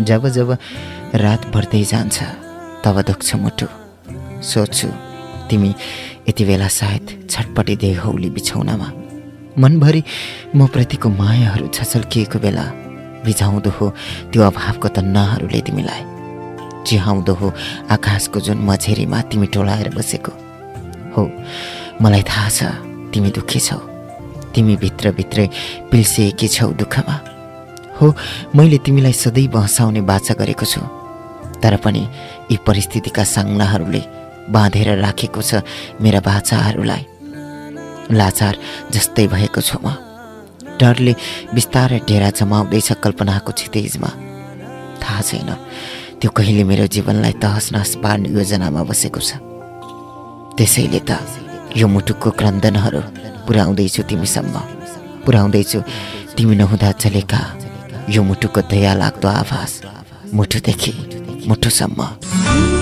जब जब रात बढ्दै जान्छ तब दुख्छ मुटु। सोध्छु तिमी यति बेला सायद छटपटी हौली बिछौनामा। मनभरि म प्रतिको मायाहरू छचल्किएको बेला भिजाउँदो हो त्यो अभावको तन्नाहरूले तिमीलाई। चिहाउँदो हो आकाशको जुन मझेरीमा तिमी टोलाएर बसेको। हो मलाई थाहा छ तिमी दुःखी छौ। तिमी भित्रभित्रै पिल्सिएकी छौ दुःखमा। हो मैले तिमीलाई सधैँ बहसाउने बाचा गरेको छु। तर पनि यी परिस्थितिका साङ्नाहरूले बाँधेर राखेको छ मेरा बाचाहरूलाई। लाचार जस्तै भएको छु म। डरले बिस्तारै डेरा जमाउँदैछ कल्पनाको क्षितेजमा। थाहा छैन त्यो कहिले मेरो जीवनलाई तहस नहस पार्ने योजनामा बसेको छ। त्यसैले त यो मुटुको क्रन्दनहरू पुर्याउँदैछु तिमीसम्म। पुर्याउँदैछु तिमी नहुँदा चलेका यो मुटुको दया लाग्दो आवाज मुटुदेखि मुटुसम्म।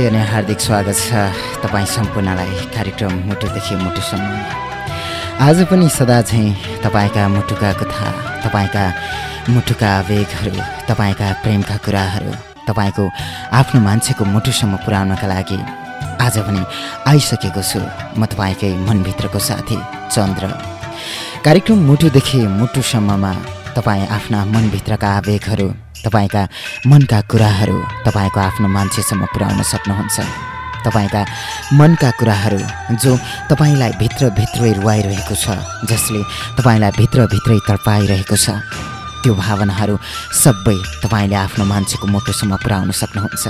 नमस्ते अनि हार्दिक स्वागत छ तपाईँ सम्पूर्णलाई कार्यक्रम मुटुदेखि मुटुसम्म। आज पनि सदा चाहिँ तपाईँका मुटुका कथा तपाईँका मुटुका आवेगहरू तपाईँका प्रेमका कुराहरू तपाईँको आफ्नो मान्छेको मुटुसम्म पुर्याउनका लागि आज पनि आइसकेको छु म तपाईँकै मनभित्रको साथी चन्द्र। कार्यक्रम मुटुदेखि मुटुसम्ममा तपाईँ आफ्ना मनभित्रका आवेगहरू तपाईँका मनका कुराहरू तपाईँको आफ्नो मान्छेसम्म पुर्याउन सक्नुहुन्छ। तपाईँका मनका कुराहरू जो तपाईँलाई भित्रभित्रै रुवाइरहेको छ जसले तपाईँलाई भित्रभित्रै तडपाइरहेको छ त्यो भावनाहरू सबै तपाईँले आफ्नो मान्छेको मुटुसम्म पुर्याउन सक्नुहुन्छ।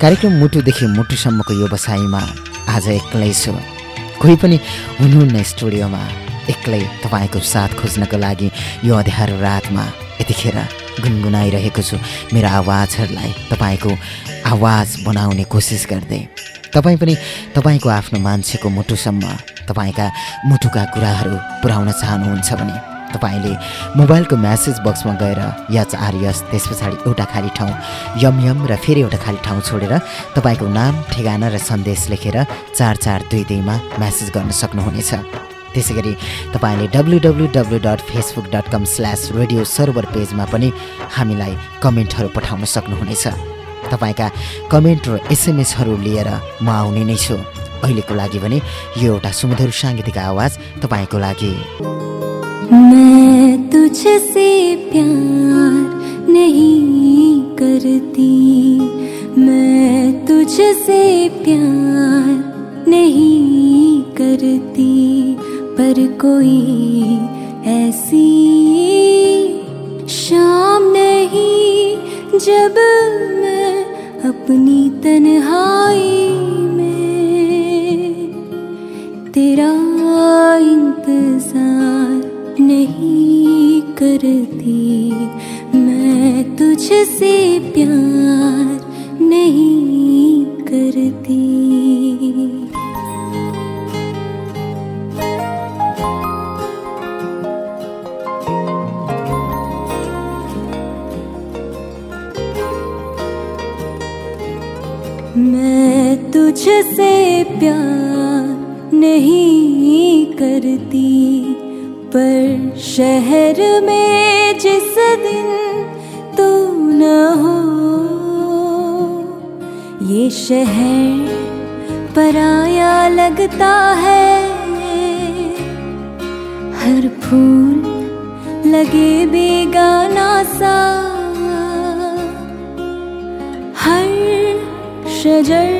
कार्यक्रम मुटुदेखि मुटुसम्मको यो बसाइमा आज एक्लै छु। कोही पनि हुनुहुन्न स्टुडियोमा। एक्लै तपाईँको साथ खोज्नको लागि यो अँध्यारो रातमा यतिखेर गुनगुनाइरहेको छु। मेरो आवाजहरूलाई तपाईँको आवाज बनाउने कोसिस गर्दै। तपाईँ पनि तपाईँको आफ्नो मान्छेको मुटुसम्म तपाईँका मुटुका कुराहरू पुर्याउन चाहनुहुन्छ भने तपाईँले मोबाइलको म्यासेज बक्समा गएर यच आर यस त्यस पछाडि एउटा खाली ठाउँ यम यम र फेरि एउटा खाली ठाउँ छोडेर तपाईँको नाम ठेगाना र सन्देश लेखेर चार चार दुई दुईमा म्यासेज गर्न सक्नुहुनेछ। त्यसै गरी तपाईँले W W W dot Facebook dot com slash radio server पेजमा पनि हामीलाई कमेन्टहरू पठाउन सक्नुहुनेछ। तपाईँका कमेन्ट र एसएमएसहरू लिएर म आउने नै छु। अहिलेको लागि भने यो एउटा सुमधुर साङ्गीतिक आवाज तपाईँको लागि। करती। तुझसे प्यार नहीं करती। पर कोई ऐसी शाम नहीं जब मैं अपनी तन्हाई में तेरा इंतज़ार नहीं करती, मैं तुझसे प्यार नहीं करती। प्यार नहीं करती, पर शहर में जिस दिन तू न हो, ये शहर पराया लगता है। हर फूल लगे बेगाना सा, हर शजर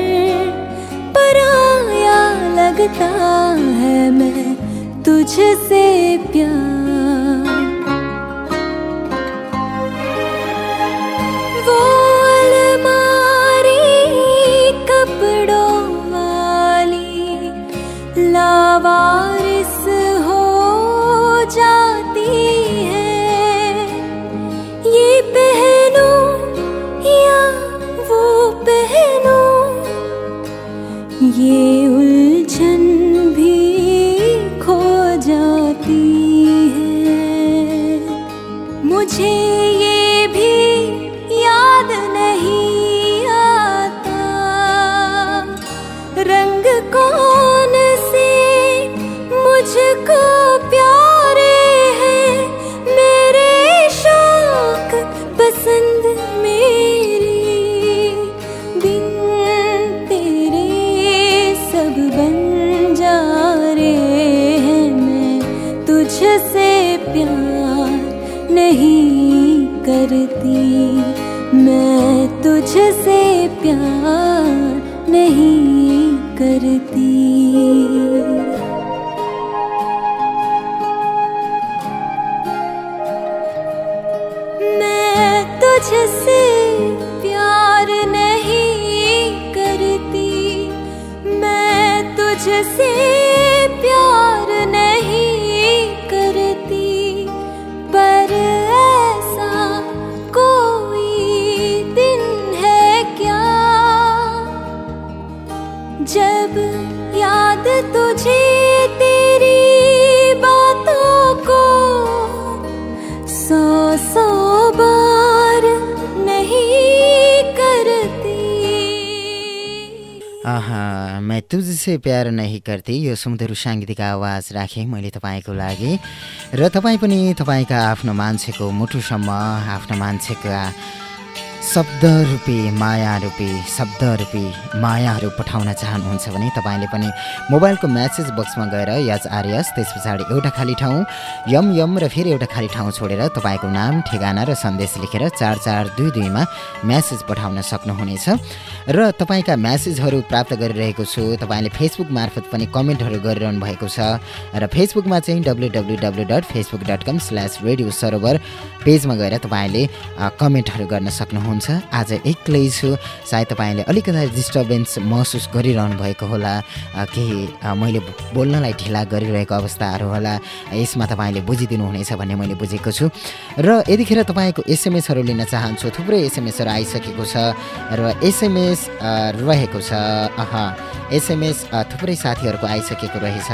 लगता है मैं तुझसे प्यार। मैं तुझसे प्यार नहीं करती। यो सुमधुर साङ्गीतिक आवाज राखेँ मैले तपाईँको लागि। र तपाईँ पनि तपाईँका आफ्नो मान्छेको मुटुसम्म आफ्नो मान्छेका शब्द रूपी माया रूपी शब्द रूपी मायाहरू पठाउन चाहनुहुन्छ भने तपाईँले पनि मोबाइलको म्यासेज बक्समा गएर यस आर्यस त्यस पछाडि एउटा खाली ठाउँ यम यम र फेरि एउटा खाली ठाउँ छोडेर तपाईँको नाम ठेगाना र सन्देश लेखेर चार चार दुई दुईमा म्यासेज पठाउन सक्नुहुनेछ। र तपाईँका म्यासेजहरू प्राप्त गरिरहेको छु तपाईँले फेसबुक मार्फत पनि कमेन्टहरू गरिरहनु भएको छ। र फेसबुकमा चाहिँ W W W dot Facebook dot com slash radio server पेजमा गएर तपाईँले कमेन्टहरू गर्न सक्नुहुन्छ आज एक्लै छु। सायद तपाईँले अलिकति डिस्टर्बेन्स महसुस गरिरहनु भएको होला। केही मैले बोल्नलाई ढिला गरिरहेको अवस्थाहरू होला। यसमा तपाईँले बुझिदिनु हुनेछ भन्ने मैले बुझेको छु। र यतिखेर तपाईँको एसएमएसहरू लिन चाहन्छु। थुप्रै एसएमएसहरू आइसकेको छ र एसएमएस रहेको छ। अह एसएमएस थुप्रै साथीहरूको आइसकेको रहेछ।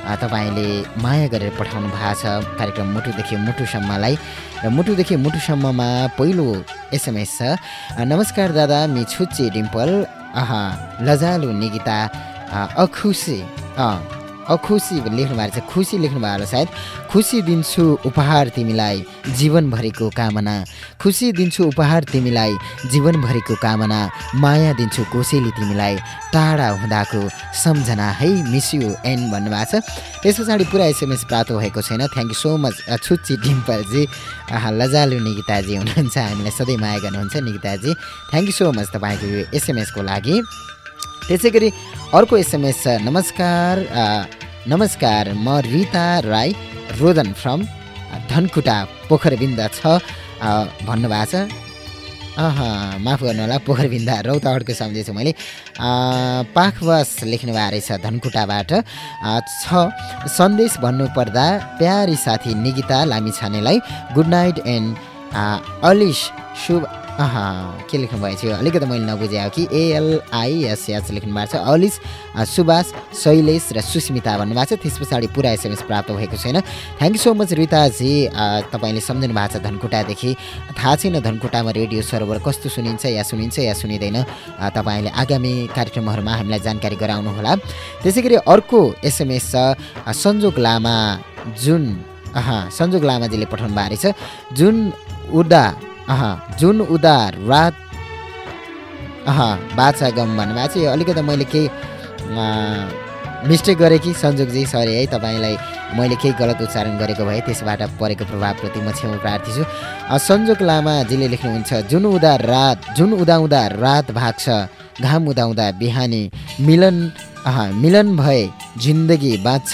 तपाईँले माया गरेर पठाउनु भएको छ। कार्यक्रम मुटुदेखि मुटुसम्मलाई र मुटुदेखि मुटुसम्ममा पहिलो एसएमएस छ। नमस्कार दादा मि छुच्ची डिम्पल। अह लजालु निगिता अखुसी। अखुसी लेख्नु भएको छ। खुसी लेख्नु भएको सायद। खुसी दिन्छु उपहार तिमीलाई जीवनभरिको कामना। खुसी दिन्छु उपहार तिमीलाई जीवनभरिको कामना। माया दिन्छु कोसेली तिमीलाई टाढा हुँदाको सम्झना। है मिस यु एन भन्नुभएको छ। त्यस पछाडि पुरा एसएमएस प्राप्त भएको छैन। थ्याङ्क यू सो मच छुच्ची डिम्पलजी। लजालु निकिताजी हुनुहुन्छ। हामीलाई सधैँ माया गर्नुहुन्छ निकिताजी। थ्याङ्क यू सो मच तपाईँको यो एसएमएसको लागि। त्यसै गरी अर्को एसएमएस नमस्कार नमस्कार म रिता राई रोदन फ्रम धनकुटा पोखरबिन्द छ। भन्नुभएको छ। अह माफ गर्नु होला पोखरबिन्दा रौतहटको सम्झेछु मैले। पाखवास लेख्नु भएको रहेछ धनकुटाबाट। छ सन्देश भन्नुपर्दा प्यारी साथी निगिता लामिछानेलाई गुड नाइट एन्ड अलिस शुभ के लेख्नु भएको थियो? अलिकति मैले नबुझेँ कि एएलआइएसएच लेख्नु भएको छ। अलिस सुभाष शैलेश र सुस्मिता भन्नुभएको छ। त्यस पछाडि पुरा एसएमएस प्राप्त भएको छैन। थ्याङ्क यू सो मच रिताजी तपाईँले सम्झिनु भएको छ धनकुटादेखि। थाहा छैन धनकुटामा रेडियो सर्भर कस्तो सुनिन्छ या सुनिन्छ या सुनिँदैन। तपाईँले आगामी कार्यक्रमहरूमा हामीलाई जानकारी गराउनुहोला। त्यसै गरी अर्को एसएमएस छ सन्जोग लामा जुन सन्जोग लामाजीले पठाउनु भएको रहेछ जुन उडा अह जुन उदार रात अह बाछा गम भन्नुभएको छ यो अलिकति मैले केही मिस्टेक गरेँ कि सन्जोगजी सरी है तपाईँलाई मैले केही गलत उच्चारण गरेको भए त्यसबाट परेको प्रभावप्रति म क्षमा प्रार्थी छु। सन्जोग लामाजीले लेख्नुहुन्छ जुन उदा रात जुन उदाउँदा रात भाग्छ घाम उदाउँदा बिहानी मिलन मिलन भए जिन्दगी बाँच्छ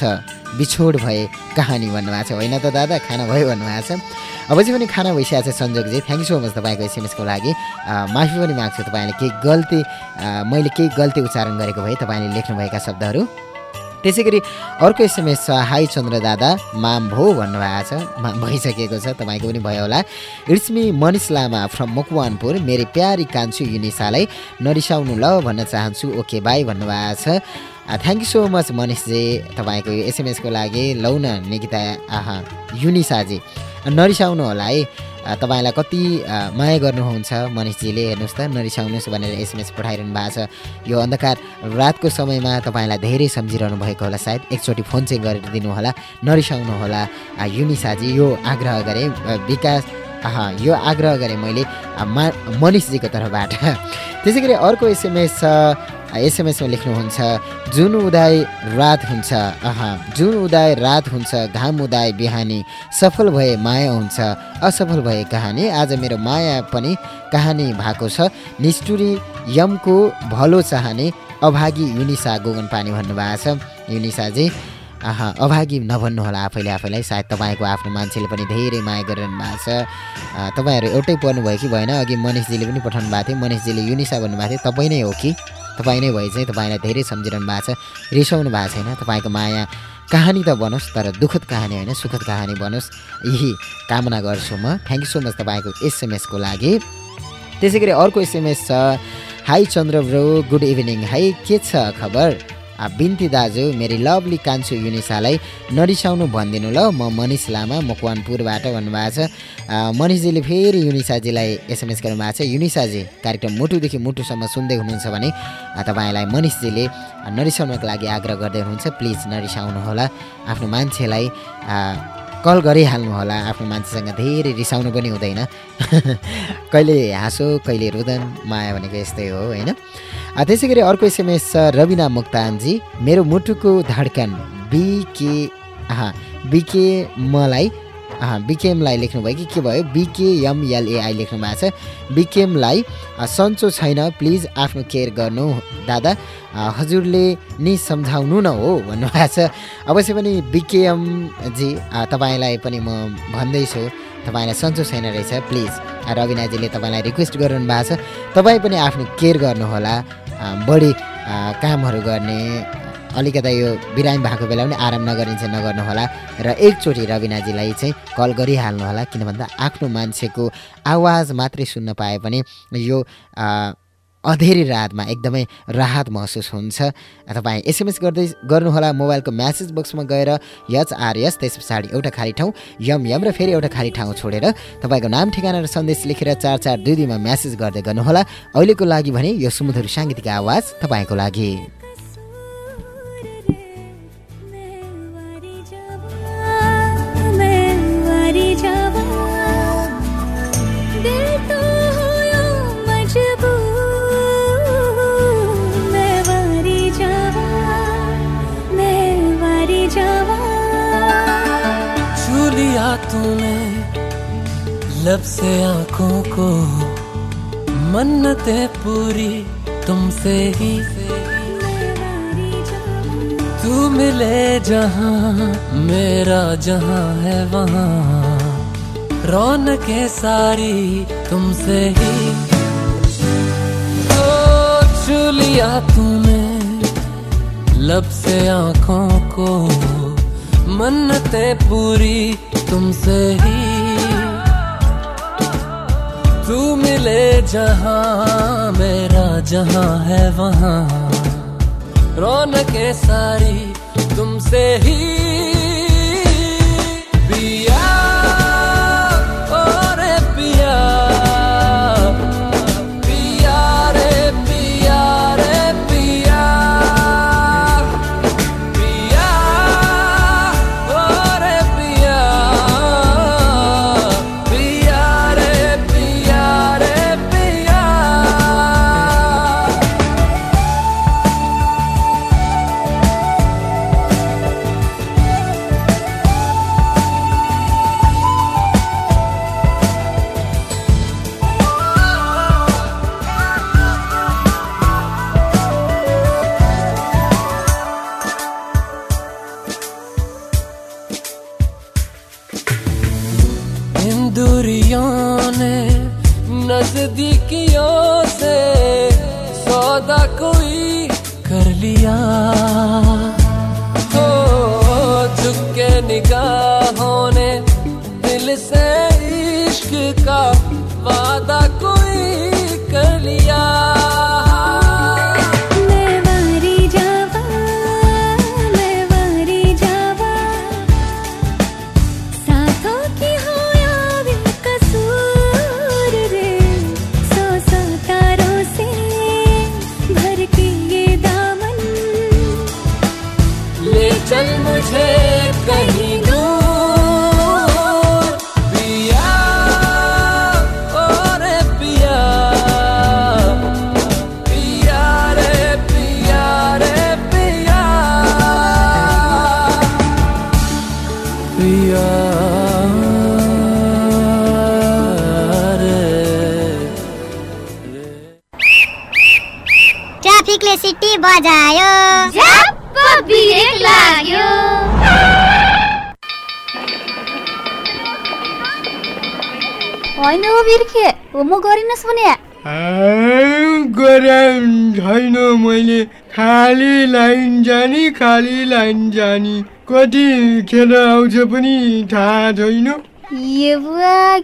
बिछोड भए कहानी भन्नुभएको छ। होइन त दादा खाना भयो भन्नुभएको छ। चाहिँ पनि खाना भइसकेको छ सञ्जोगजी थ्याङ्क यू सो मच तपाईँको एसएमएसको लागि। माफी पनि माग्छु तपाईँले केही गल्ती मैले केही गल्ती उच्चारण गरेको भए तपाईँले लेख्नुभएका शब्दहरू। त्यसै गरी अर्को एसएमएस छ हाई चन्द्र दादा माम भो भन्नुभएको छ भइसकेको छ तपाईँको पनि भयो होला। It's me Manish Lama from Makwanpur मेरो प्यारी कान्छु युनिसालाई नरिसाउनु ल भन्न चाहन्छु। ओके बाई भन्नुभएको छ। थ्याङ्क यू सो मच मनिषजी तपाईँको एसएमएसको लागि लौ न निकिता आहा युनिसाजी। नरिसाउनु होला है तपाईँलाई कति माया गर्नुहुन्छ मनिषजीले हेर्नुहोस् त नरिसाउनुहोस् भनेर एसएमएस पठाइरहनु भएको छ। यो अन्धकार रातको समयमा तपाईँलाई धेरै सम्झिरहनु भएको होला सायद। एकचोटि फोन चाहिँ गरेर दिनुहोला नरिसाउनु होला युनिसाजी यो आग्रह गरेँ विकास यो आग्रह गरेँ मैले मा मनिषजीको तर्फबाट। त्यसै गरी अर्को एसएमएस छ एसएमएसमा लेख्नुहुन्छ जुन उदाय रात हुन्छ अह जुन उदाय रात हुन्छ घाम उदाय बिहानी सफल भए माया हुन्छ असफल भए कहानी आज मेरो माया पनि कहानी भएको छ। निष्ठुरी यमको भलो चाहने अभागी युनिसा गोगन पानी भन्नुभएको छ। युनिसाजी आह अभागी नभन्नुहोला आफैले आफैलाई। सायद तपाईँको आफ्नो मान्छेले पनि धेरै माया गरिरहनु भएको छ। तपाईँहरू एउटै पर्नुभयो कि भएन? अघि मनिषजीले पनि पठाउनु भएको थियो। मनिषजीले युनिसा भन्नुभएको थियो। तपाईँ नै हो कि? तपाईँ नै भए चाहिँ तपाईँलाई धेरै सम्झिरहनु भएको छ। रिसाउनु भएको छैन। तपाईँको माया कहानी त बनोस् तर दुःखद कहानी होइन। सुखद कहानी बनोस्। यही कामना गर्छु म। थ्याङ्क यू सो मच तपाईँको एसएमएसको लागि। त्यसै गरी अर्को एसएमएस छ। Hi Chandra bro. Good evening है के छ खबर? बिन्ती दाजु मेरो लभली कान्छु युनिसालाई नरिसाउनु भनिदिनु ल। म मनिष लामा मकवानपुरबाट भन्नुभएको छ। मनिषजीले फेरि युनिसाजीलाई एसएमएस गर्नुभएको छ। युनिसाजी कार्यक्रम मुटुदेखि मुटुसम्म सुन्दै हुनुहुन्छ भने तपाईँलाई मनिषजीले नरिसाउनको लागि आग्रह गर्दै हुनुहुन्छ। प्लिज नरिसाउनु होला आफ्नो मान्छेलाई कल गरिहाल्नु होला आफ्नो मान्छेसँग धेरै रिसाउनु पनि हुँदैन। कहिले हाँसो कहिले रुदन माया भनेको यस्तै हो होइन? त्यसै गरी अर्को एसएमएस छ रविना मुक्तानजी। मेरो मुटुको धड्कन बिके बिके मलाई बिकेएमलाई लेख्नुभयो कि के भयो? बिकेएमएलएआई लेख्नु भएको छ। बिकेएमलाई सन्चो छैन प्लिज आफ्नो केयर गर्नु दादा। हजुरले नि सम्झाउनु न हो भन्नुभएको छ। अवश्य पनि बिकेएमजी तपाईँलाई पनि म भन्दैछु। तपाईँलाई सन्चो छैन रहेछ प्लिज। रविनाजीले तपाईँलाई रिक्वेस्ट गरिरहनु भएको छ। तपाईँ पनि आफ्नो केयर गर्नुहोला। बढी कामहरू गर्ने अलिकता यो बिरामी भएको बेला पनि आराम नगरिन्छ नगर्नुहोला र एकचोटि रविनाजीलाई चाहिँ कल गरिहाल्नुहोला किन भन्दा आफ्नो मान्छेको आवाज मात्रै सुन्न पाए पनि यो अधेरी रातमा एकदमै राहत महसुस हुन्छ। तपाईँ एसएमएस गर्दै गर्नुहोला मोबाइलको म्यासेज बक्समा गएर यच आर यस त्यस पछाडि एउटा खाली ठाउँ यम यम र फेरि एउटा खाली ठाउँ छोडेर तपाईँको नाम ठेगाना र सन्देश लेखेर चार चार दुई दुईमा म्यासेज गर्दै गर्नुहोला अहिलेको लागि भने यो सुमधुर साङ्गीतिक आवाज तपाईँको लागि। तूने लब से आँखों को, मन्नते पूरी तुमसे ही। तू मिले जहाँ, मेरा जहाँ है वहाँ, रौनक सारी तुमसे ही। तो छू लिया तूने, लब से आँखों को, मन्नते पूरी तुमसे ही। तू मिले जहाँ मेरा जहाँ है वहाँ। रौनक सारी तुमसे ही। खेर आउँछ पनि थाहा छैन ए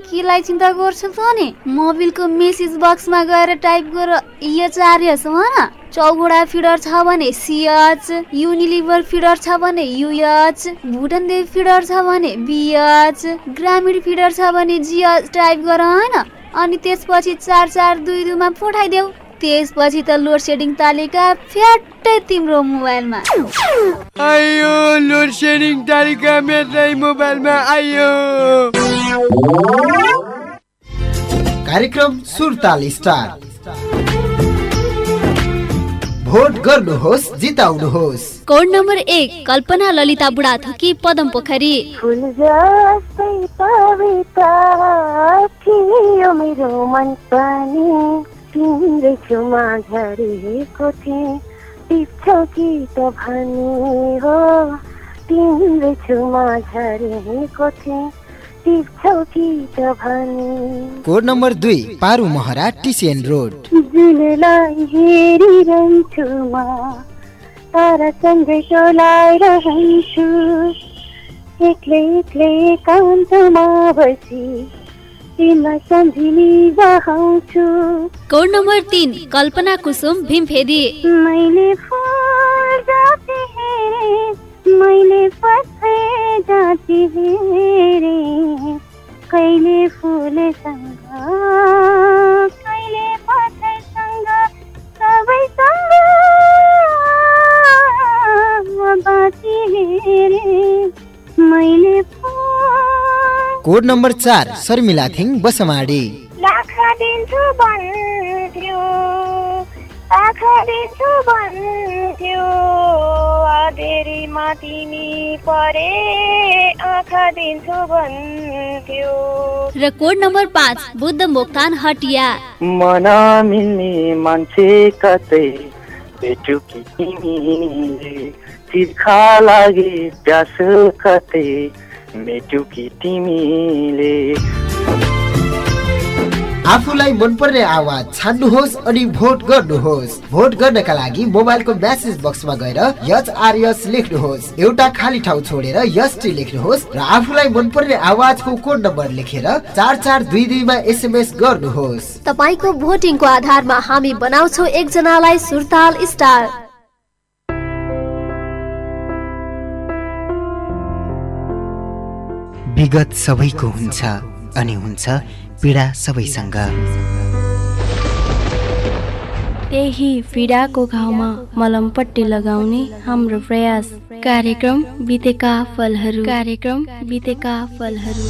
केलाई चिन्ता गर्छु त नि? मोबिलको मेसेज बक्समा गएर टाइप गर एचआरएस न। चौगुडा फिडर छ भने सिएच युनिलिभर फिडर छ भने युएच भुटन देव फिडर छ भने बिएच ग्रामीण फिडर छ भने जिएच टाइप गर होइन अनि त्यसपछि चार चार दुई दुईमा पठाइदेऊ। त्यसपछि त लोड सेडिङ तालिका फ्याट्टै तिम्रो मोबाइलमा। आयो लोड सेडिङ तालिका मेरै मोबाइलमा आयो। कार्यक्रम सुरताल स्टार। भोट गर्नुहोस् जिताउनुहोस्। कोड नम्बर एक कल्पना ललिता बुढा थकी पदम पोखरी। मेरो मन पनि तिम्रै छेउमा झरेको थिएँ टिप्छौ कि त भने हो। तिम्रै छेउमा झरेको थिएँ कोड नम्बर दुई पारु महरा टिसिएन रोड। जुनलाई हेरिरहन्छु म तारासँगै टोलाइरहन्छु एक्लै एक्लै एकान्तमा बसी कोड नम्बर तिन कल्पना कुसुम भीमफेदी मैले कोड नम्बर चार शर्मिला थिङ बसमाडी। अधेरीमा तिमी परे आँखा दिन्छु भन्थ्यो। र कोड नम्बर पाँच बुद्ध मोक्तान हटिया। मन मिल्ने मान्छे कतै भेटु कि तिमीले? तिर्खा लागे प्यास कतै भेटु कि तिमीले। आफूलाई मनपर्ने आवाज छान्नुहोस् अनि भोट गर्नुहोस्। भोट गर्नका लागि मोबाइलको म्यासेज बक्समा गएर यच आर यस लेख्नुहोस्। एउटा खाली ठाउँ छोडेर यस टी लेख्नुहोस् र आफूलाई मनपर्ने आवाजको कोड नम्बर लेखेर चार चार दुई दुईमा एसएमएस गर्नुहोस्। तपाईँको भोटिङको आधारमा हामी बनाउँछौ एकजनालाई सुरताल स्टार। विगत सबैको हुन्छ अनि हुन्छ पीडा सबैसँग। त्यही पीडाको घाउमा मलमपट्टि लगाउने हाम्रो प्रयास। कार्यक्रम बितेका फलहरू। कार्यक्रम बितेका फलहरू।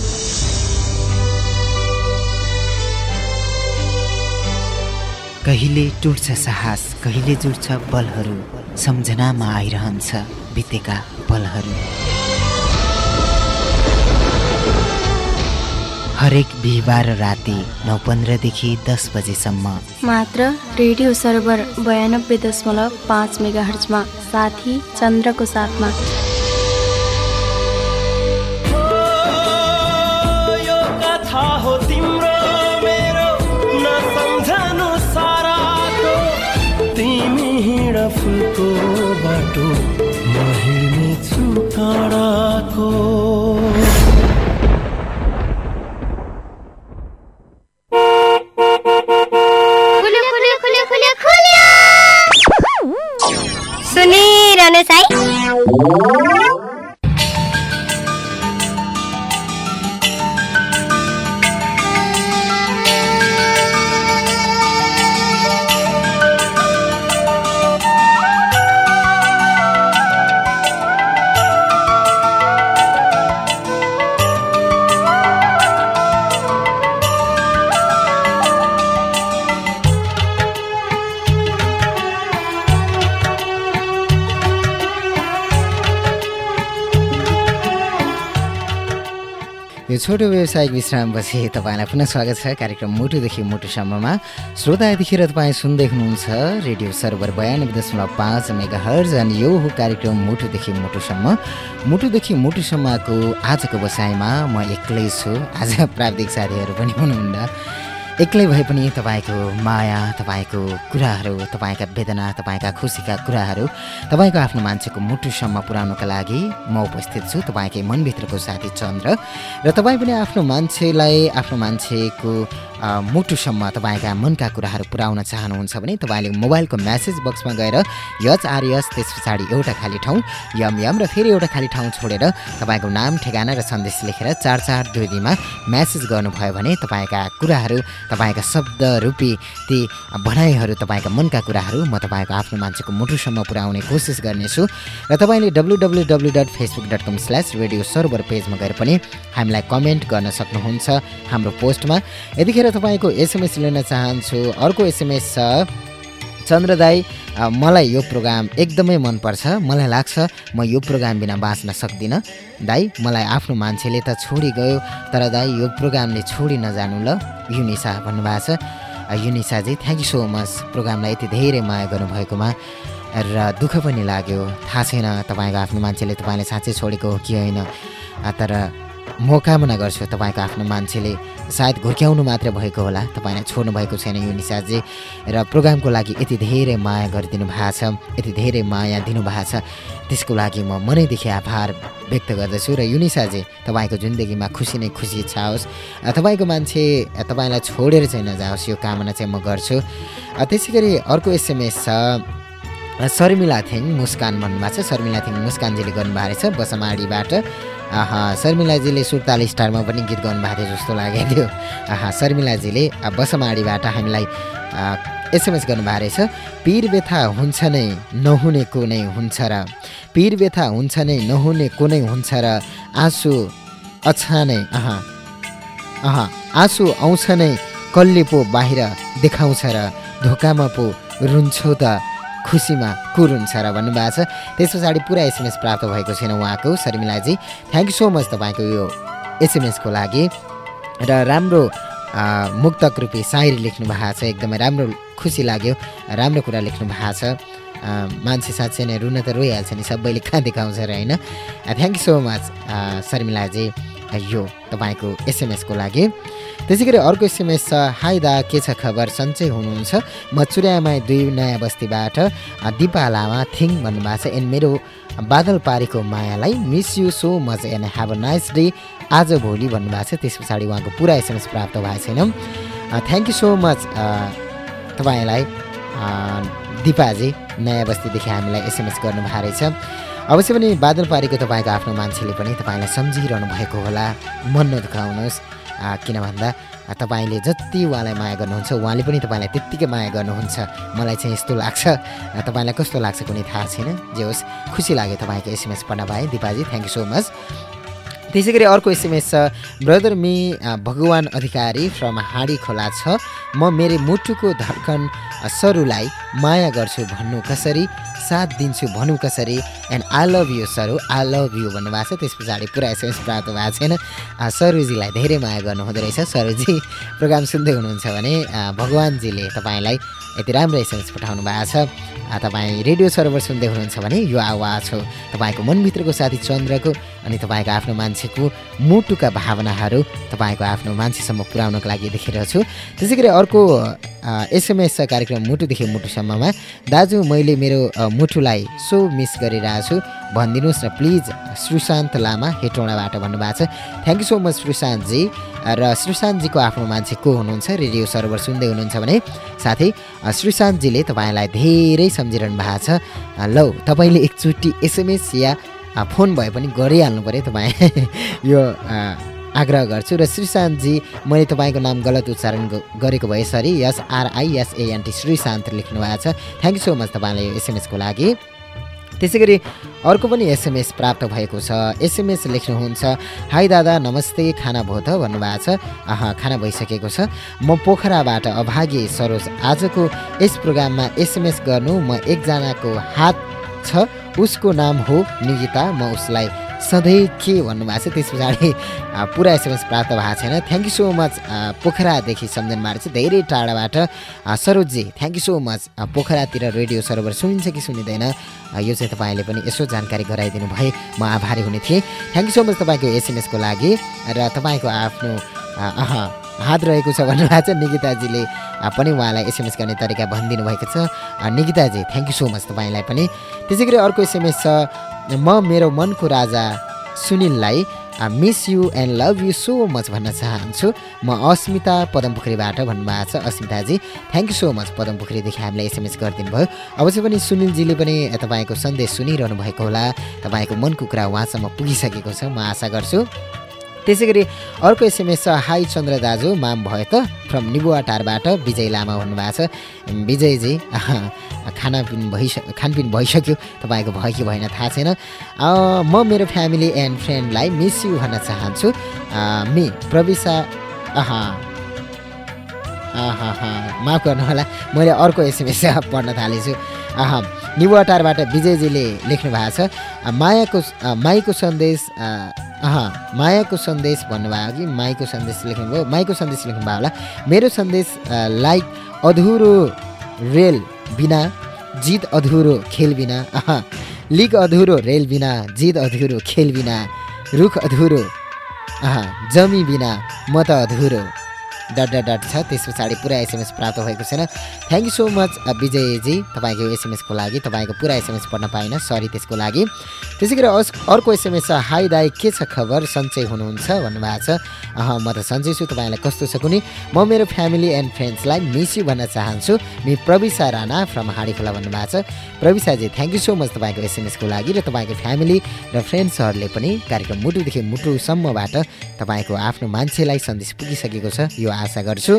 कहिले टुट्छ साहस कहिले जुट्छ बलहरू। सम्झनामा आइरहन्छ बितेका पलहरू हरेक बिहिबार राति नौ पन्ध्रदेखि दस बजेसम्म। मात्र रेडियो सर्भर बयानब्बे दशमलव पाँच मेगा हर्चमा साथी चन्द्रको साथमा। यो कथा हो तिम्रो मेरो नसम्झनु साराको। तिमी हिँड फुलको बाटो म हिँड्नेछु काँडाको सुनिरहनुहोस् है यो छोटो व्यवसायिक विश्रामपछि तपाईँलाई पुनः स्वागत छ कार्यक्रम मुटुदेखि मुटुसम्ममा। श्रोता यतिखेर तपाईँ सुन्दै हुनुहुन्छ रेडियो सर्भर बयानब्बे दशमलव पाँच मेगा हर्ज अनि यो हो कार्यक्रम मुटुदेखि मुटुसम्म। मुटुदेखि मुटुसम्मको आजको बसाइमा म एक्लै छु। आज प्राविधिक साथीहरू पनि हुनुहुन्न। एक्लै भए पनि तपाईँको माया तपाईँको कुराहरू तपाईँका वेदना तपाईँका खुसीका कुराहरू तपाईँको आफ्नो मान्छेको मुटुसम्म पुर्याउनुको लागि म उपस्थित छु तपाईँकै मनभित्रको साथी चन्द्र। र तपाईँ पनि आफ्नो मान्छेलाई आफ्नो मान्छेको मुटुसम्म तपाईँका मनका कुराहरू पुर्याउन चाहनुहुन्छ भने तपाईँले मोबाइलको म्यासेज बक्समा गएर यच आर यस त्यस पछाडि एउटा खाली ठाउँ यम यम र फेरि एउटा खाली ठाउँ छोडेर तपाईँको नाम ठेगाना र सन्देश लेखेर चार चार दुई दुईमा म्यासेज गर्नुभयो भने तपाईँका कुराहरू तपाईँका शब्द रूपी ती भनाइहरू तपाईँका मनका कुराहरू म तपाईँको आफ्नो मान्छेको मुटुसम्म पुर्याउने कोसिस गर्नेछु। र तपाईँले W W W dot Facebook dot com slash radio server पेजमा गएर पनि हामीलाई कमेन्ट गर्न सक्नुहुन्छ हाम्रो पोस्टमा। यतिखेर तपाईँको एसएमएस लिन चाहन्छु। अर्को एसएमएस छ चन्द्र दाई मलाई यो प्रोग्राम एकदमै मनपर्छ। मलाई लाग्छ म यो प्रोग्राम बिना बाँच्न सक्दिनँ। दाई मलाई आफ्नो मान्छेले त छोडी गयो तर दाई यो प्रोग्रामले छोडी नजानु ल युनिसा भन्नुभएको छ। युनिसाजी थ्याङ्क यू सो मच प्रोग्रामलाई यति धेरै माया गर्नुभएकोमा। र दुःख पनि लाग्यो। थाहा छैन तपाईँको आफ्नो मान्छेले तपाईँले साँच्चै छोडेको हो कि होइन। तर म कामना गर्छु तपाईँको आफ्नो मान्छेले सायद घुर्क्याउनु मात्र भएको होला। तपाईँलाई छोड्नु भएको छैन यो निसाजी। र प्रोग्रामको लागि यति धेरै माया गरिदिनु भएको छ। यति धेरै माया दिनुभएको छ। त्यसको लागि म मनैदेखि आभार व्यक्त गर्दछु। र युनिसाजी तपाईँको जिन्दगीमा खुसी नै खुसी छाओस्। तपाईँको मान्छे तपाईँलाई छोडेर चाहिँ नजाओस् यो कामना चाहिँ म गर्छु। त्यसै गरी अर्को एसएमएस छ। शर्मिला थिङ मुस्कान भन्नुभएको छ। शर्मिला थिङ मुस्कानजीले गर्नुभएको रहेछ बसमाडीबाट। आहा शर्मिलाजीले सुर्ताली स्टारमा पनि गीत गाउनुभएको थियो जस्तो लागेको थियो। आहा शर्मिलाजीले बसमाडीबाट हामीलाई एसएमएस गर्नुभएको रहेछ। पिर व्यथा हुन्छ नै नहुने को नै हुन्छ र। पिर व्यथा हुन्छ नै नहुने को नै हुन्छ र। आँसु अछानै आहा। आहा आँसु आउँछ नै कल्ले पो बाहिर देखाउँछ र। धोकामा पो रुन्छौ त। खुसीमा को रुन्छ र भन्नुभएको छ। त्यस पछाडि पुरा एसएमएस प्राप्त भएको छैन उहाँको शर्मिलाजी। थ्याङ्क यू सो मच तपाईँको यो एसएमएसको लागि। र राम्रो मुक्तक रूपी सायरी लेख्नु भएको छ। एकदमै राम्रो खुसी लाग्यो। राम्रो कुरा लेख्नु भएको छ। मान्छे साँच्चै नै रुन त रोइहाल्छ नि सबैले कहाँ देखाउँछ र होइन। थ्याङ्क यू सो मच शर्मिलाजी। यो तपाईँको एसएमएसको लागि। त्यसै गरी अर्को एसएमएस छ हाई दा के छ खबर? सन्चै हुनुहुन्छ? म चुर्यामा दुई नयाँ बस्तीबाट दिपा लामा थिङ भन्नुभएको छ। एन्ड मेरो बादल पारेको मायालाई miss you so much and have a nice day आज भोलि भन्नुभएको छ। त्यस पछाडि उहाँको पुरा एसएमएस प्राप्त भएको छैन। थ्याङ्क यू सो मच तपाईँलाई दिपाजी नयाँ बस्तीदेखि हामीलाई एसएमएस गर्नुभएको रहेछ। अवश्य पनि बादल पारेको तपाईँको आफ्नो मान्छेले पनि तपाईँलाई सम्झिरहनु भएको होला। मन नदुखाउनुहोस्। किन भन्दा तपाईँले जति उहाँलाई माया गर्नुहुन्छ उहाँले पनि तपाईँलाई त्यत्तिकै माया गर्नुहुन्छ। मलाई चाहिँ यस्तो लाग्छ। तपाईँलाई कस्तो लाग्छ कुनै थाहा छैन? जे होस् खुसी लाग्यो तपाईँको एसएमएस पढ्न पाएँ दिपाजी थ्याङ्क यू सो मच त्यसै गरी अर्को एसएमएस छ ब्रदर मी भगवान अधिकारी फ्रम हाँडी खोला छ। म मेरो मुटुको धड्कन अ, सरुलाई माया गर्छु भन्नु कसरी? साथ दिन्छु भनौँ कसरी। And I love you Saru I love you भन्नुभएको छ। त्यस पछाडि पुरा एसएमएस प्राप्त भएको छैन। सरुजीलाई धेरै माया गर्नुहुँदो रहेछ। सरुजी प्रोग्राम सुन्दै हुनुहुन्छ भने भगवान्जीले तपाईँलाई यति राम्रो एसएमएस पठाउनु भएको छ। तपाईँ रेडियो सर्भर सुन्दै हुनुहुन्छ भने यो आवाज हो। तपाईँको मनभित्रको साथी चन्द्रको अनि तपाईँको आफ्नो मान्छेको मुटुका भावनाहरू तपाईँको आफ्नो मान्छेसम्म पुर्याउनको लागि देखिरहेको छु त्यसै गरी अर्को एसएमएस कार्यक्रम मुटुदेखि मुटुसम्ममा। दाजु मैले मेरो अ, मुटुलाई सो मिस गरिरहेको छु। भनिदिनुहोस् न प्लिज सुशान्त लामा हेटौँडाबाट भन्नुभएको छ। थ्याङ्क यू सो मच सुशान्तजी। र सुशान्तजीको आफ्नो मान्छे को हुनुहुन्छ? रेडियो सर्भर सुन्दै हुनुहुन्छ भने साथै सुशान्तजीले तपाईँलाई धेरै सम्झिरहनु भएको छ। लौ तपाईँले एकचोटि एसएमएस या फोन भए पनि गरिहाल्नु पऱ्यो तपाईँ। यो आग्रह गर्छु र श्रीशान्तजी मैले तपाईँको नाम गलत उच्चारण गरेको भए सरी यस आरआइएसएएनटी श्रीशान्त लेख्नु भएको छ। थ्याङ्क यू सो मच तपाईँलाई यो एसएमएसको लागि। त्यसै गरी अर्को पनि एसएमएस प्राप्त भएको छ। एसएमएस लेख्नुहुन्छ हाई दादा नमस्ते खाना भो त भन्नुभएको छ। आहा खाना भइसकेको छ। म पोखराबाट अभागी सरोज आजको यस प्रोग्राममा एसएमएस गर्नु म एकजनाको हात छ। उसको नाम हो निगिता म उसलाई सधैँ के भन्नुभएको छ त्यस पछाडि पुरा एसएमएस प्राप्त भएको छैन। थ्याङ्क यू सो मच पोखरादेखि सम्झनबाट चाहिँ धेरै टाढाबाट आ, सरोजजी थ्याङ्क यू सो मच पोखरातिर रेडियो सर्भर सुनिन्छ कि सुनिँदैन? यो चाहिँ तपाईँले पनि यसो जानकारी गराइदिनु भए म आभारी हुने थिएँ। थ्याङ्क यू सो मच तपाईँको एसएमएसको लागि र तपाईँको आफ्नो हात रहेको छ भन्नुभएको छ निकिताजीले पनि उहाँलाई एसएमएस गर्ने तरिका भनिदिनु भएको छ। निकिताजी थ्याङ्क यू सो मच तपाईँलाई पनि। त्यसै गरी अर्को एसएमएस छ म मेरो मनको राजा सुनिललाई miss you and love you so much भन्न चाहन्छु। म अस्मिता पदमपोखरीबाट भन्नुभएको छ। अस्मिताजी थ्याङ्क यू सो मच पदमपोखरीदेखि हामीलाई एसएमएस गरिदिनु भयो अवश्य पनि सुनिलजीले पनि तपाईँको सन्देश सुनिरहनु भएको होला। तपाईँको मनको कुरा उहाँसम्म पुगिसकेको छ। म आशा गर्छु त्यसै गरी अर्को एसएमएस छ हाई चन्द्र दाजु माम भयो त फ्रम निबुवाटारबाट विजय लामा भन्नुभएको छ। विजयजी खानापिन भइस खानपिन भइसक्यो। तपाईँको भयो कि भएन थाहा छैन। म मेरो फ्यामिली एन्ड फ्रेन्डलाई मिस यु भन्न चाहन्छु। मि आहा माफ गर्नु होला मैले अर्को एसएमएस पढ्न थालेछु। निबुवाटारबाट विजयजीले लेख्नु भएको छ। मायाको माईको सन्देश अह मायाको सन्देश भन्नुभयो कि? माईको सन्देश लेख्नुभयो। माईको सन्देश लेख्नुभयो होला। मेरो सन्देश लाइक अधुरो रेल बिना जित अधुरो खेल बिना अह लिग अधुरो रेल बिना जित अधुरो खेल बिना रुख अधुरो अह जमी बिना म त अधुरो। डट डट डट छ त्यस पछाडि पुरा एसएमएस प्राप्त भएको छैन थ्याङ्क यू सो मच विजयजी तपाईँको एसएमएसको लागि तपाईँको पुरा एसएमएस पढ्न पाइनँ सरी त्यसको लागि त्यसै गरी अर्को एसएमएस छ हाई दाई के छ खबर सन्चै हुनुहुन्छ भन्नुभएको छ अह म त सन्चै छु तपाईँलाई कस्तो छ कुनै म मेरो फ्यामिली एन्ड फ्रेन्ड्सलाई मिस यु भन्न चाहन्छु मि प्रविशा राणा फ्रम हाडी खोला भन्नुभएको छ प्रविशाजी थ्याङ्क यू सो मच तपाईँको एसएमएसको लागि र तपाईँको फ्यामिली र फ्रेन्ड्सहरूले पनि कार्यक्रम मुटुदेखि मुटुसम्मबाट तपाईँको आफ्नो मान्छेलाई सन्देश पुगिसकेको छ यो आशा गर्छु।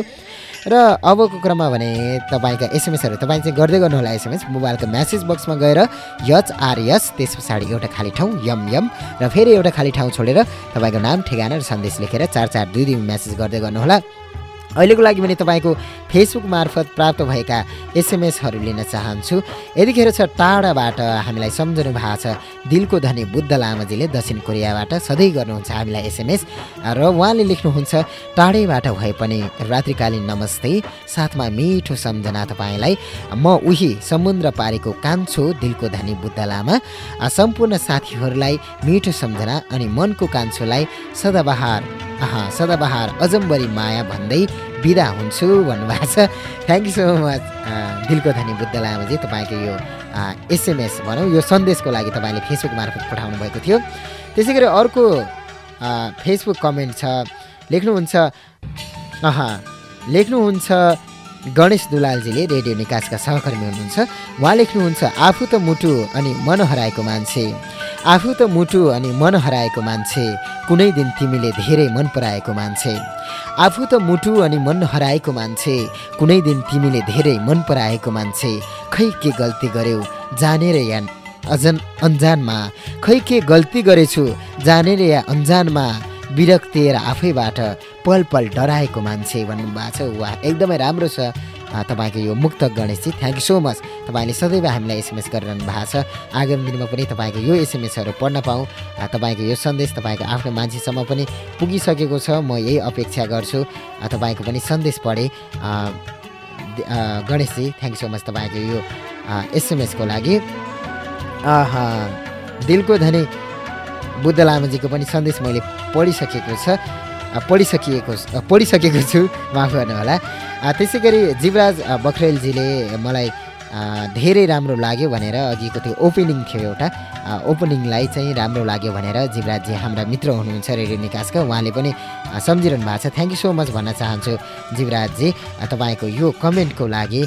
र अबको क्रममा भने तपाईँका एसएमएसहरू तपाईँ चाहिँ गर्दै गर्नुहोला एसएमएस मोबाइलको म्यासेज बक्समा गएर यच आर यस त्यस पछाडि एउटा खाली ठाउँ यम यम र फेरि एउटा खाली ठाउँ छोडेर तपाईँको नाम ठेगाना र सन्देश लेखेर चार चार दुई दुई म्यासेज गर्दै गर्नुहोला। अहिलेको लागि भने तपाईँको फेसबुक मार्फत प्राप्त भएका एसएमएसहरू लिन चाहन्छु। यतिखेर छ टाढाबाट हामीलाई सम्झनु भएको छ दिलको धनी बुद्ध लामाजीले दक्षिण कोरियाबाट सधैँ गर्नुहुन्छ हामीलाई एसएमएस र उहाँले लेख्नुहुन्छ टाढैबाट भए पनि रात्रिकालीन नमस्ते साथमा मिठो सम्झना तपाईँलाई। म उही समुद्र पारेको कान्छो दिलको धनी बुद्ध लामा। सम्पूर्ण साथीहरूलाई मिठो सम्झना अनि मनको कान्छोलाई सदाबहार आहा सदाबहार अजम्बरी माया भन्दै बिदा हुन्छु भन्नुभएको छ। थ्याङ्क यू सो मच दिलको धनी बुद्ध लामाजी तपाईँको यो एसएमएस भनौँ यो सन्देशको लागि तपाईँले फेसबुक मार्फत पठाउनु भएको थियो। त्यसै गरी अर्को फेसबुक कमेन्ट छ लेख्नुहुन्छ आहा लेख्नुहुन्छ गणेश दुलालजीले रेडियो निकासका सहकर्मी हुनुहुन्छ। उहाँ लेख्नुहुन्छ आफू त मुटु अनि मन हराएको मान्छे। आफू त मुटु अनि मन हराएको मान्छे कुनै दिन तिमीले धेरै मन पराएको मान्छे। आफू त मुटु अनि मन हराएको मान्छे कुनै दिन तिमीले धेरै मन पराएको मान्छे। खै के गल्ती गर्यौ जानेर या अजन अन्जानमा। खै के गल्ती गरेछु जानेर या अन्जानमा। विरक्तिएर आफैबाट पल पल डराएको मान्छे भन्नुभएको छ। वा एकदमै राम्रो छ। तपाईँको यो मुक्त Ganeshji thank you so much तपाईँले सदैव हामीलाई एसएमएस गरिरहनु भएको छ। आगामी दिनमा पनि तपाईँको यो एसएमएसहरू पढ्न पाऊँ। तपाईँको यो सन्देश तपाईँको आफ्नो मान्छेसम्म पनि पुगिसकेको छ। म यही अपेक्षा गर्छु। तपाईँको पनि सन्देश पढेँ। Ganeshji thank you so much तपाईँको यो एसएमएसको लागि। दिलको धनी बुद्ध लामाजीको पनि सन्देश मैले पढिसकेको छ। पढिसकिएको पढिसकेको छु। माफ गर्नु होला अ, त्यसै गरी जीवराज बखरेलजीले मलाई धेरै राम्रो लाग्यो भनेर अघिको त्यो ओपनिङ थियो एउटा। ओपनिङलाई चाहिँ राम्रो लाग्यो भनेर जीवराजजी हाम्रा मित्र हुनुहुन्छ रेडियो निकासका। उहाँले पनि सम्झिरहनु भएको छ। थ्याङ्क यू सो मच भन्न चाहन्छु जीवराजजी। तपाईँको यो कमेन्टको लागि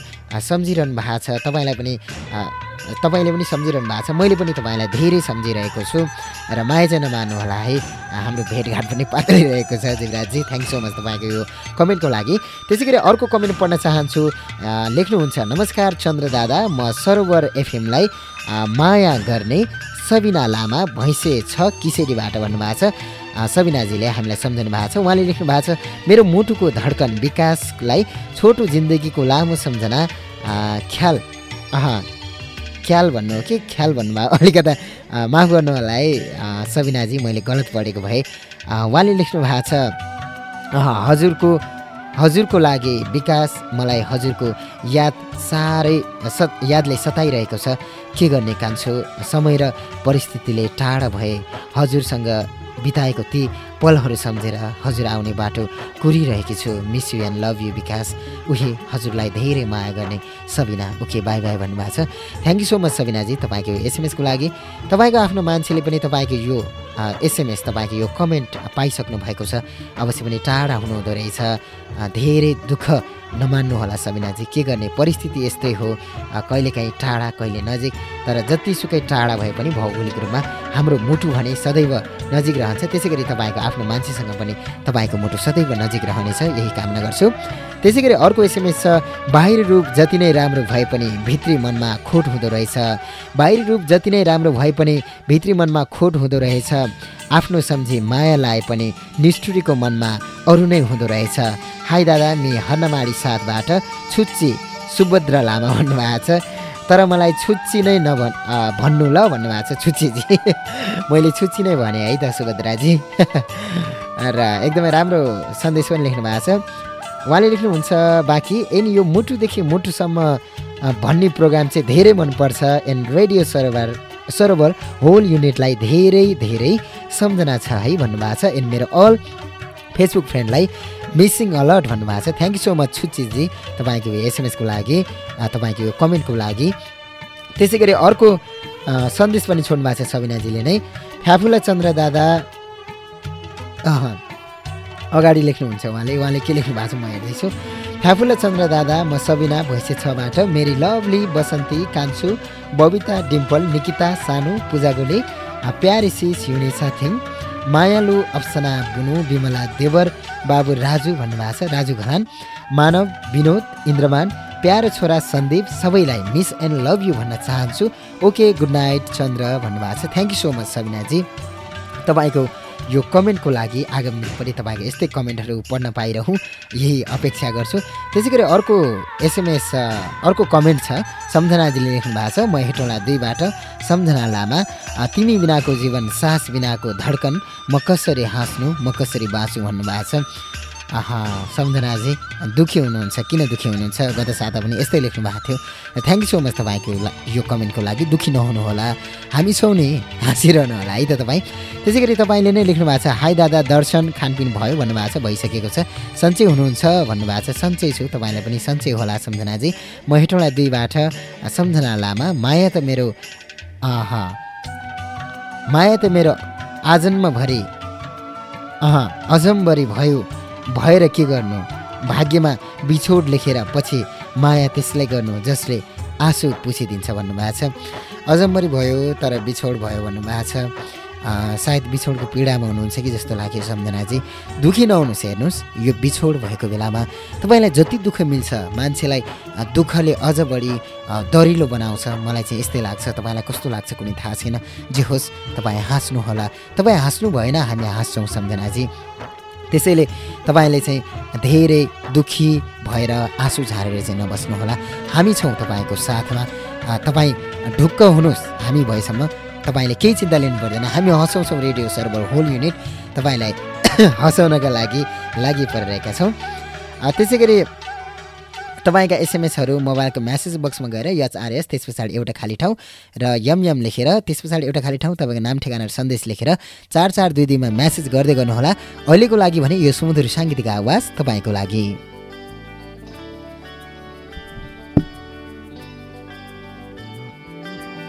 सम्झिरहनु भएको छ। तपाईँलाई पनि तपाईँले पनि सम्झिरहनु भएको छ। मैले पनि तपाईँलाई धेरै सम्झिरहेको छु र माया चाहिँ नमान्नु होला है। हाम्रो भेटघाट पनि पात्रिरहेको छ। जीवराजजी थ्याङ्क सो मच तपाईँको यो कमेन्टको लागि। त्यसै गरी अर्को कमेन्ट पढ्न चाहन्छु। लेख्नुहुन्छ नमस्कार चन्द्र दादा म सरोवर एफएमलाई माया गर्ने सबिना लामा भैँसे छ किसेरीबाट भन्नुभएको छ। सबिनाजीले हामीलाई सम्झनु भएको छ। उहाँले लेख्नु भएको छ मेरो मुटुको धड्कन विकासलाई छोटो जिन्दगीको लामो सम्झना ख्याल ख्याल भन्नु हो कि? ख्याल भन्नुभयो अलिकता माफ गर्नु होला है सबिनाजी मैले गलत पढेको भए। उहाँले लेख्नु भएको छ हजुरको हजुरको लागि विकास मलाई हजुरको याद साह्रै सत यादले सताइरहेको छ। के गर्ने कान्छो? समय र परिस्थितिले टाढा भए हजुरसँग बिताएको ती पलहरू सम्झेर हजुर आउने बाटो कुरिरहेकी छु। Miss you and love you Bikash उही हजुरलाई धेरै माया गर्ने सबिना। ओके बाई बाई भन्नुभएको छ। थ्याङ्क यू सो मच सबिनाजी तपाईँको एसएमएसको लागि। तपाईँको आफ्नो मान्छेले पनि तपाईँको यो एसएमएस तपाईँको यो कमेन्ट पाइसक्नु भएको छ। अवश्य पनि टाढा हुनुहुँदो रहेछ। धेरै दुःख नमान्नु होला सबिनाजी। के गर्ने? परिस्थिति यस्तै हो। कहिलेकाहीँ टाढा कहिले नजिक। तर जतिसुकै टाढा भए पनि भौगोलिक रूपमा हाम्रो मुटु भने सदैव नजिक रहन्छ। त्यसै गरी तपाईँको आफ्नो मान्छेसँग पनि तपाईँको मुटु सदैव नजिक रहनेछ यही कामना गर्छु। त्यसै गरी अर्को एसएमएस छ बाहिर रूप जति नै राम्रो भए पनि भित्री मनमा खोट हुँदो रहेछ। बाहिरी रूप जति नै राम्रो भए पनि भित्री मनमा खोट हुँदो रहेछ। आफ्नो सम्झी माया लाए पनि निष्ठुरीको मनमा अरू नै हुँदो रहेछ। हाई दादा मि हर्नमाडी साथबाट छुच्ची सुभद्रा लामा भन्नुभएको छ। तर मलाई छुच्ची नै नभन् भन्नु ल भन्नुभएको छ छुच्चीजी। मैले छुच्ची नै भने है त सुभद्राजी। र एकदमै राम्रो सन्देश पनि लेख्नु भएको छ। उहाँले लेख्नुहुन्छ बाँकी एन यो मुटुदेखि मुटुसम्म भन्ने प्रोग्राम चाहिँ धेरै मनपर्छ। And radio Sarowar Sarowar whole युनिटलाई धेरै धेरै सम्झना छ है भन्नुभएको छ। एन्ड मेरो अल फेसबुक फ्रेन्डलाई मिसिङ अलर्ट भन्नुभएको छ. थ्याङ्क यू सो मच छुच्चीजी तपाईँको एसएमएसको लागि तपाईँको यो कमेन्टको लागि। त्यसै गरी अर्को सन्देश पनि छोड्नु भएको छ सबिनाजीले नै। फ्याफुला चन्द्र दादा अगाडि लेख्नुहुन्छ उहाँले। उहाँले के लेख्नु भएको छ म हेर्दैछु। फ्याफुला चन्द्र दादा म सबिना भैँसे छबाट। मेरी लभली बसन्ती कान्छु बबिता डिम्पल निकिता सानु पूजा गोले अ, प्यारी सिस युनिसा थिङ। मायालु अप्सना बुनु विमला देवर बाबु राजु भन्नुभएको छ। राजु घरान मानव विनोद इन्द्रमान प्यारो छोरा सन्दीप सबैलाई मिस एन्ड लभ यु भन्न चाहन्छु। ओके गुड नाइट चन्द्र भन्नुभएको छ। थ्याङ्क यू सो मच सबिनाजी। तपाईँको यो कमेन्टको लागि आगामी दिन पनि तपाईँको यस्तै कमेन्टहरू पढ्न पाइरहँ। यही अपेक्षा गर्छु। त्यसै गरी अर्को एसएमएस अर्को कमेन्ट छ। सम्झनाजीले लेख्नु भएको छ म हेटौँडा दुईबाट सम्झना लामा। तिमी बिनाको जीवन सास बिनाको धड्कन। म कसरी हाँस्नु म कसरी बाँच्नु भन्नुभएको छ। सम्झनाजी दुःखी हुनुहुन्छ किन दुःखी हुनुहुन्छ? गत साता पनि यस्तै लेख्नु भएको थियो। थ्याङ्क यू सो मच तपाईँको यो कमेन्टको लागि। दुःखी नहुनु होला हामी छौँ नि हाँसिरहनु होला है त तपाईँ। त्यसै गरी तपाईँले नै लेख्नु भएको छ हाई दादा दर्शन खानपिन भयो भन्नुभएको छ भइसकेको छ। सन्चै हुनुहुन्छ भन्नुभएको छ सन्चै छु। तपाईँलाई पनि सन्चै होला सम्झनाजी म हेटौँडा दुईबाट सम्झना लामा। माया त मेरो आहा माया त मेरो आजन्मभरि अह अजम्बरी भयो। भएर के गर्नु? भाग्यमा बिछोड लेखेर पछि माया त्यसलाई गर्नु जसले आँसु पुछिदिन्छ भन्नुभएको छ। अजम्बरी भयो तर बिछोड भयो भन्नुभएको छ। सायद बिछोडको पीडामा हुनुहुन्छ कि जस्तो लाग्यो सम्झनाजी। दुःखी नहुनुहोस् हेर्नुहोस्। यो बिछोड भएको बेलामा तपाईँलाई जति दुःख मिल्छ मान्छेलाई दुःखले अझ बढी दरिलो बनाउँछ। मलाई चाहिँ यस्तै लाग्छ। तपाईँलाई कस्तो लाग्छ कुनै थाहा छैन? जे होस् तपाईँ हाँस्नुहोला। तपाईँ हाँस्नु भएन हामी हाँस्छौँ सम्झनाजी। त्यसैले तपाईँले चाहिँ धेरै दुःखी भएर आँसु झारेर चाहिँ नबस्नुहोला। हामी छौँ तपाईँको साथमा। तपाईँ ढुक्क हुनुहोस्। हामी भएसम्म तपाईँले केही चिन्ता लिनु पर्दैन। हामी हँसाउँछौँ रेडियो सर्भर होल युनिट। तपाईँलाई हँसाउनका लागि लागि परिरहेका छौँ। त्यसै गरी तपाईँका एसएमएसहरू मोबाइलको म्यासेज बक्समा गएर एचआरएस त्यस पछाडि एउटा खाली ठाउँ र यम यम लेखेर त्यस पछाडि एउटा खाली ठाउँ तपाईँको नाम ठेगाना सन्देश लेखेर चार चार दुई दुईमा म्यासेज गर्दै गर्नुहोला। अहिलेको लागि भने यो सुमधुर साङ्गीतिक आवाज तपाईँको लागि।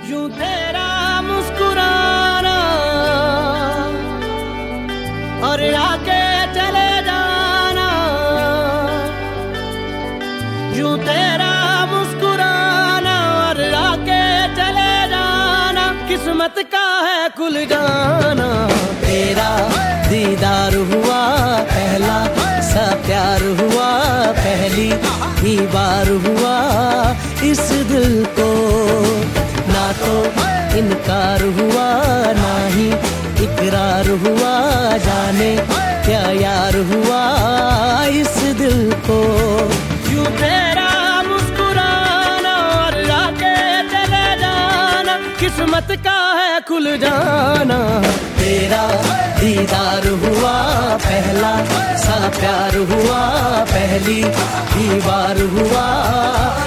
यूं तेरा किस्मत का है खुल जाना। तेरा दीदार हुआ, पहला सा प्यार हुआ, पहली ही बार हुआ। इस दिल को ना तो इनकार हुआ, ना ही इकरार हुआ। जाने क्या किस्मत का है खुल जाना। तेरा दीदार हुआ पहला, सा प्यार हुआ पहली बार हुआ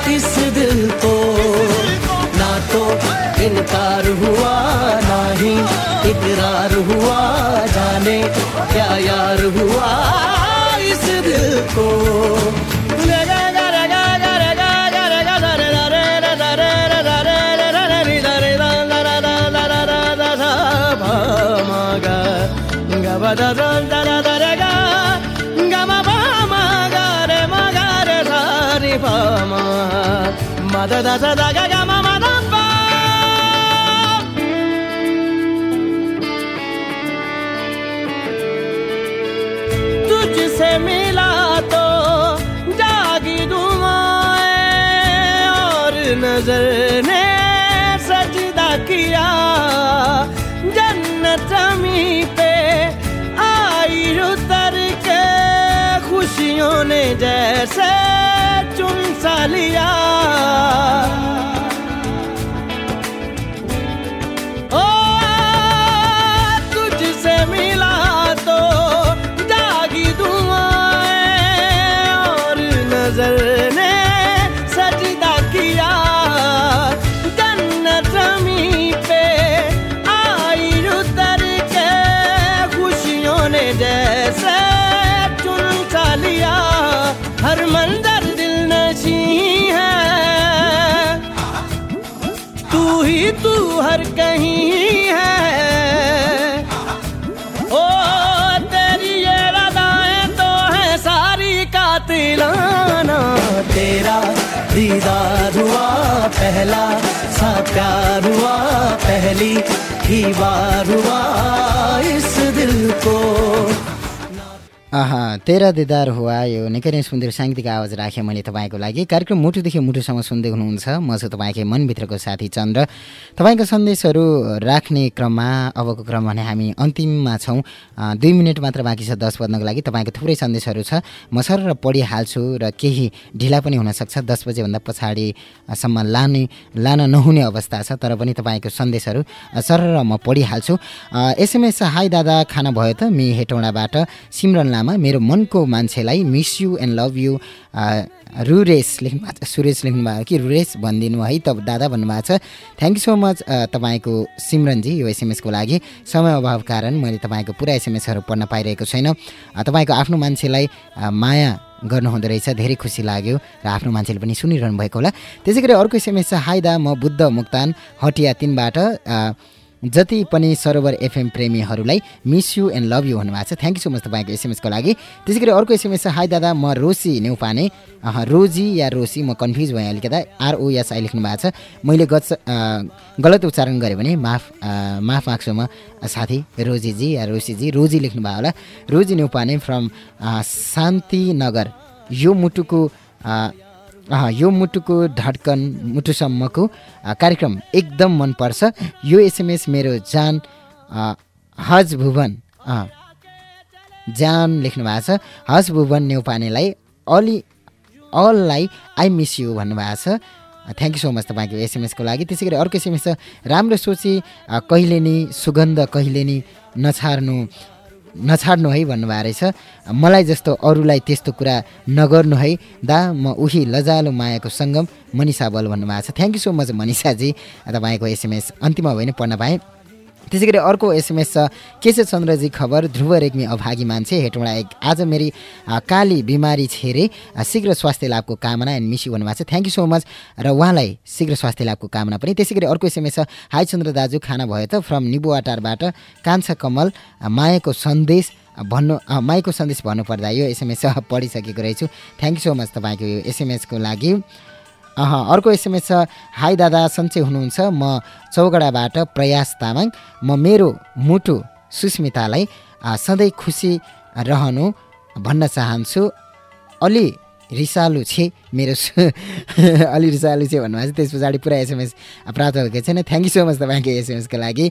इस दिल को। ना तो इनकार हुआ, ना ही इकरार हुआ, जाने क्या यार हुआ इस दिल को। Mada da da da da da da ga ga ma ba ma ga ma ma da da da da लिया पहला सा प्यार हुआ पहली ही बार हुआ इस दिल को। आहा तेरा दिदार हुआ यो निकै नै सुन्दर साङ्गीतिक आवाज राखेँ मैले तपाईँको लागि। कार्यक्रम मुटुदेखि मुटुसम्म सुन्दै हुनुहुन्छ। म चाहिँ तपाईँकै मनभित्रको साथी चन्द्र। तपाईँको सन्देशहरू राख्ने क्रममा अबको क्रम भने हामी अन्तिममा छौँ। दुई मिनट मात्र बाँकी छ दस बज्नको लागि। तपाईँको थुप्रै सन्देशहरू छ। म सर पढिहाल्छु र केही ढिला पनि हुनसक्छ दस बजेभन्दा पछाडिसम्म लाने लान नहुने अवस्था छ तर पनि तपाईँको सन्देशहरू अ, सर म पढिहाल्छु एसएमएस हाई दादा खाना भयो त मि हेटौँडाबाट। सिमरन लामा मेरो मनको मान्छेलाई miss you and love you रुरेस लेख्नु भएको छ सुरेश लेख्नु भएको कि रुरेस भनिदिनु है त दादा भन्नुभएको छ। थ्याङ्क यू सो मच तपाईँको सिमरनजी यो एसएमएसको लागि। समय अभाव कारण मैले तपाईँको पुरा एसएमएसहरू पढ्न पाइरहेको छैन। तपाईँको आफ्नो मान्छेलाई माया गर्नुहुँदो रहेछ धेरै खुसी लाग्यो र आफ्नो मान्छेले पनि सुनिरहनु भएको होला। त्यसै गरी अर्को एसएमएस छ हाई दा म बुद्ध मुक्तान हटिया तिनबाट जति पनि Sarowar FM प्रेमीहरूलाई miss you and love you भन्नुभएको छ। थ्याङ्क यू सो मच तपाईँको एसएमएसको लागि। त्यसै गरी अर्को एसएमएस हाई दादा म रोसी नेउपाने अह, रोजी या रोसी म कन्फ्युज भएँ अलिकता। आरओएसआई लेख्नु भएको छ। मैले गत गलत उच्चारण गरेँ भने माफ माफ माग्छु म। साथी रोजीजी या रोसीजी रोजी लेख्नु भयो होला। रोजी नेउपाने फ्रम शान्तिनगर। यो मुटुको यो मुटुको धड्कन मुटुसम्मको कार्यक्रम एकदम मनपर्छ। यो एसएमएस मेरो जान हज भुवन जान लेख्नु भएको छ। हज भुवन नेउपानेलाई अलि अललाई आई मिस यु भन्नुभएको छ। थ्याङ्क यू सो मच तपाईँको एसएमएसको लागि। त्यसै गरी अर्को एसएमएस छ। राम्रो सोची कहिले नि सुगन्ध कहिले नि नछार्नु। नछाड्नु है भन्नुभएको रहेछ। मलाई जस्तो अरूलाई त्यस्तो कुरा नगर्नु है। दा म उही लजालो मायाको सङ्गम मनिषा बल भन्नुभएको छ। थ्याङ्क यू सो मच मनिषाजी। तपाईँको एसएमएस अन्तिममा भयो नि पढ्न पाएँ। त्यसै गरी अर्को एसएमएस छ के छ चन्द्रजी खबर? ध्रुव रेग्मी अभागी मान्छे हेटौँडा एक। आज मेरी काली बिमारी छेरे शीघ्र स्वास्थ्य लाभको कामना एन्ड मिसी भन्नुभएको छ। थ्याङ्क यू सो मच र उहाँलाई शीघ्र स्वास्थ्य लाभको कामना पनि। त्यसै गरी अर्को एसएमएस छ हाई चन्द्र दाजु खाना भयो त फ्रम निबुवाटारबाट कान्छा कमल मायाको सन्देश भन्नु अ, मायाको सन्देश भन्नुपर्दा यो एसएमएस पढिसकेको रहेछु। थ्याङ्क यू सो मच तपाईँको यो एसएमएसको लागि। अह अर्को एसएमएस छ हाई दादा सन्चै हुनुहुन्छ। म चौगडाबाट प्रयास तामाङ। म मेरो मुटु सुस्मितालाई सधैँ खुसी रहनु भन्न चाहन्छु। अलि रिसालु छे। मेरो अलि रिसालु छे भन्नुभएको छ। त्यस पछाडि पुरा एसएमएस प्राप्त भएको छैन। थ्याङ्क यू सो मच तपाईँको एसएमएसको लागि।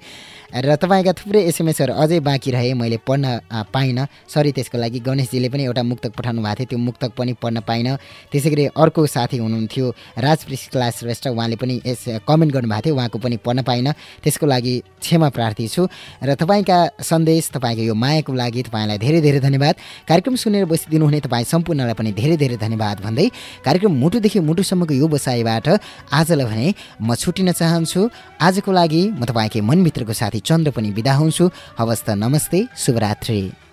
र तपाईँका थुप्रै एसएमएसहरू अझै बाँकी रहे मैले पढ्न पाइनँ। सरी त्यसको लागि गणेशजीले पनि एउटा मुक्तक पठाउनु भएको थियो। त्यो मुक्तक पनि पढ्न पाइनँ। त्यसै गरी अर्को साथी हुनुहुन्थ्यो राजप्रिस क्लास श्रेष्ठ। उहाँले पनि यस कमेन्ट गर्नुभएको थियो। उहाँको पनि पढ्न पाइनँ। त्यसको लागि क्षमा प्रार्थी छु। र तपाईँका सन्देश तपाईँको यो मायाको लागि तपाईँलाई धेरै धेरै धन्यवाद। कार्यक्रम सुनेर बसिदिनु हुने तपाईँ सम्पूर्णलाई पनि धेरै धेरै धन्यवाद भन्दै कार्यक्रम मुटुदेखि मुटुसम्मको यो बसाइबाट आजलाई भने म छुटिन चाहन्छु। आजको लागि म तपाईँकै मनभित्रको साथी चन्द्र पनि बिदा हुन्छु। हवस् त नमस्ते शुभरात्रि।